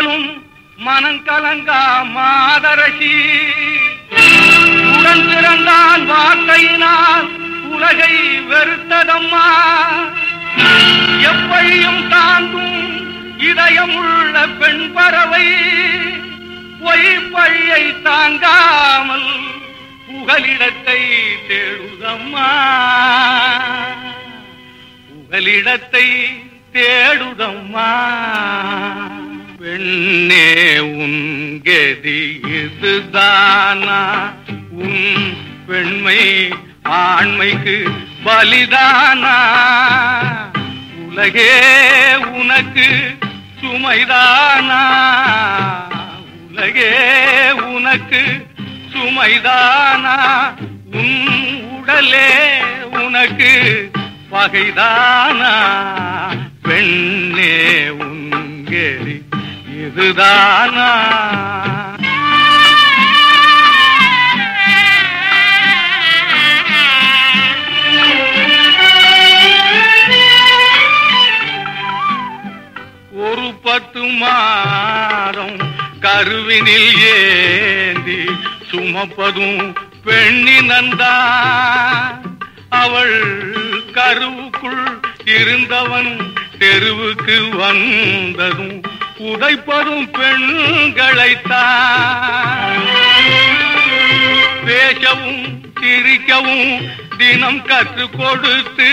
கண்டாலும் மனம் கலங்கா மாதரசி. உடன் பிறந்தான் வார்த்தையினால் உலகை வெறுத்ததம்மா. எப்படியும் தாங்கும் இதயமுள்ள பெண் பறவை பொய்ப்பழியை தாங்காமல் புகலிடத்தை தேடுதம்மா. புகலிடத்தை தேடுதம்மா. பெண்ணே உன் கதி இதுதானா? உன் பெண்மை ஆண்மைக்கு பலிதானா? உலகே உனக்கு சுமைதானா? உலகே உனக்கு சுமைதானா? உன் உடலே உனக்கு பகைதானா? பெண்ணே உங்கேரி இதுதானா? ஒரு பத்து மாதம் கருவினில் ஏந்தி சுமப்பதும் பெண்ணினந்தா அவள் கருவுக்குள் இருந்தவன் தெருவுக்கு வந்ததும் உதைப்பதும் பெண்களைத்தான். பேசவும் சிரிக்கவும் தினம் கற்றுக் கொடுத்து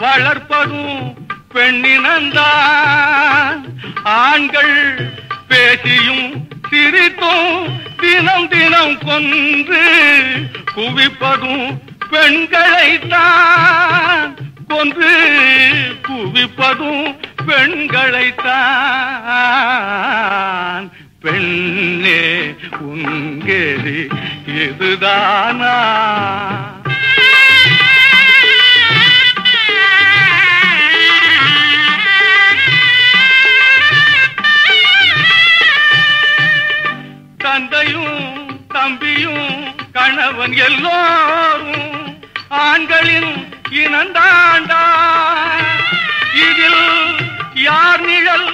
வளர்ப்பதும் பெண்ணினந்தான். ஆண்கள் பேசியும் சிரித்தும் தினம் தினம் கொன்று குவிப்பதும் பெண்களைத்தான். கொன்று குவிப்பதும் பெண்களைத்தான் பெண்ணே உங்கேரி இதுதானா தந்தையும் தம்பியும் கணவன் எல்லோரும் ஆண்களின் இனந்தாண்டா. இதில் யார் நிழல்?